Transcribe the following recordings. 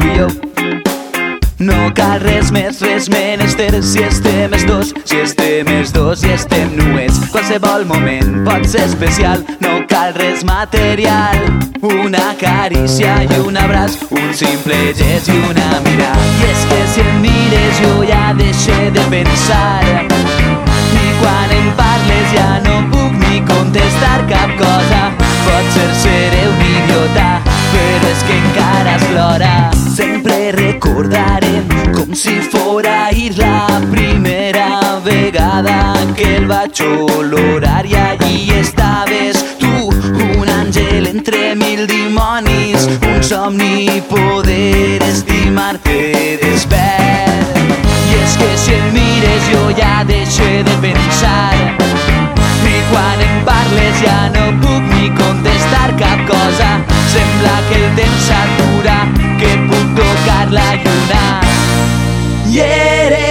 si jo. No cal res més, res menester si estem els dos, si estem els dos i estem nuets. Qualsevol moment pot ser especial, no cal res material. Una carícia i un abraç, un simple gest i una mirada. I és que si em mires jo ja deixé de pensar i quan em parles ja vaig olorar i allí estaves tu, un àngel entre mil dimonis, un somni poder estimar-te despert. I és que si em mires jo ja deixé de pensar. I quan em parles ja no puc ni contestar cap cosa. Sembla que el temps s'atura, que puc tocar la lluna. I eres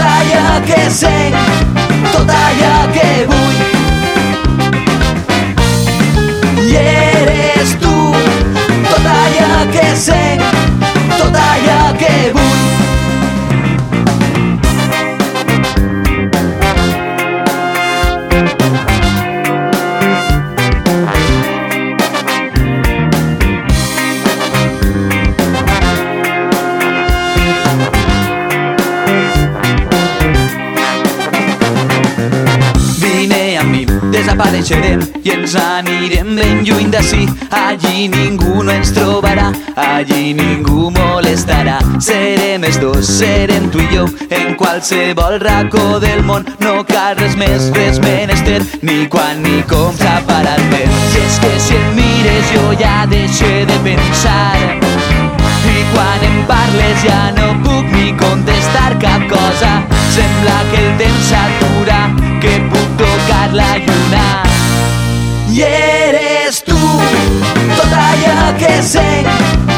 batalla que sé, toda desapareixerem i ens anirem ben lluny d'ací. Allí ningú no ens trobarà, allí ningú molestarà. Serem els dos, serem tu i jo, en qualsevol racó del món. No cal res més, res menester, ni quan ni com separar vent. Si és que si em mires jo ja deixé de pensar i quan em parles ja no puc ni contestar cap cosa. Sembla que el temps s'atura, que puc tocar la lluna. I eres tu, tot allò que sent,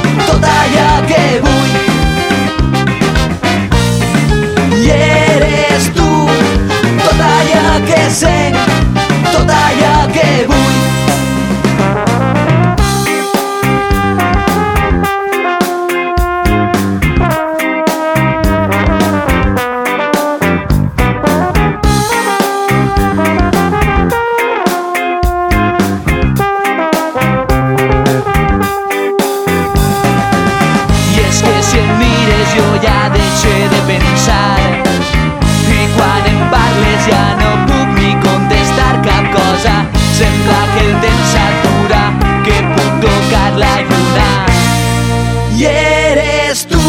eres tu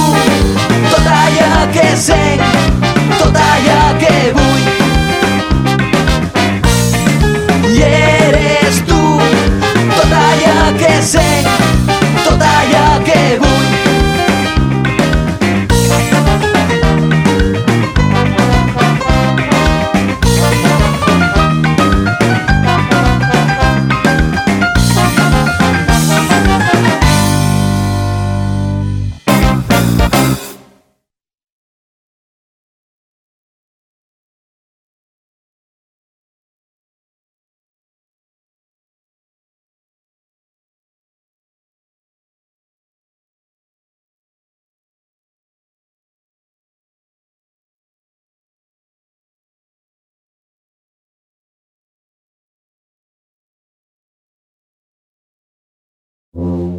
tot allò que sent Mm-hmm.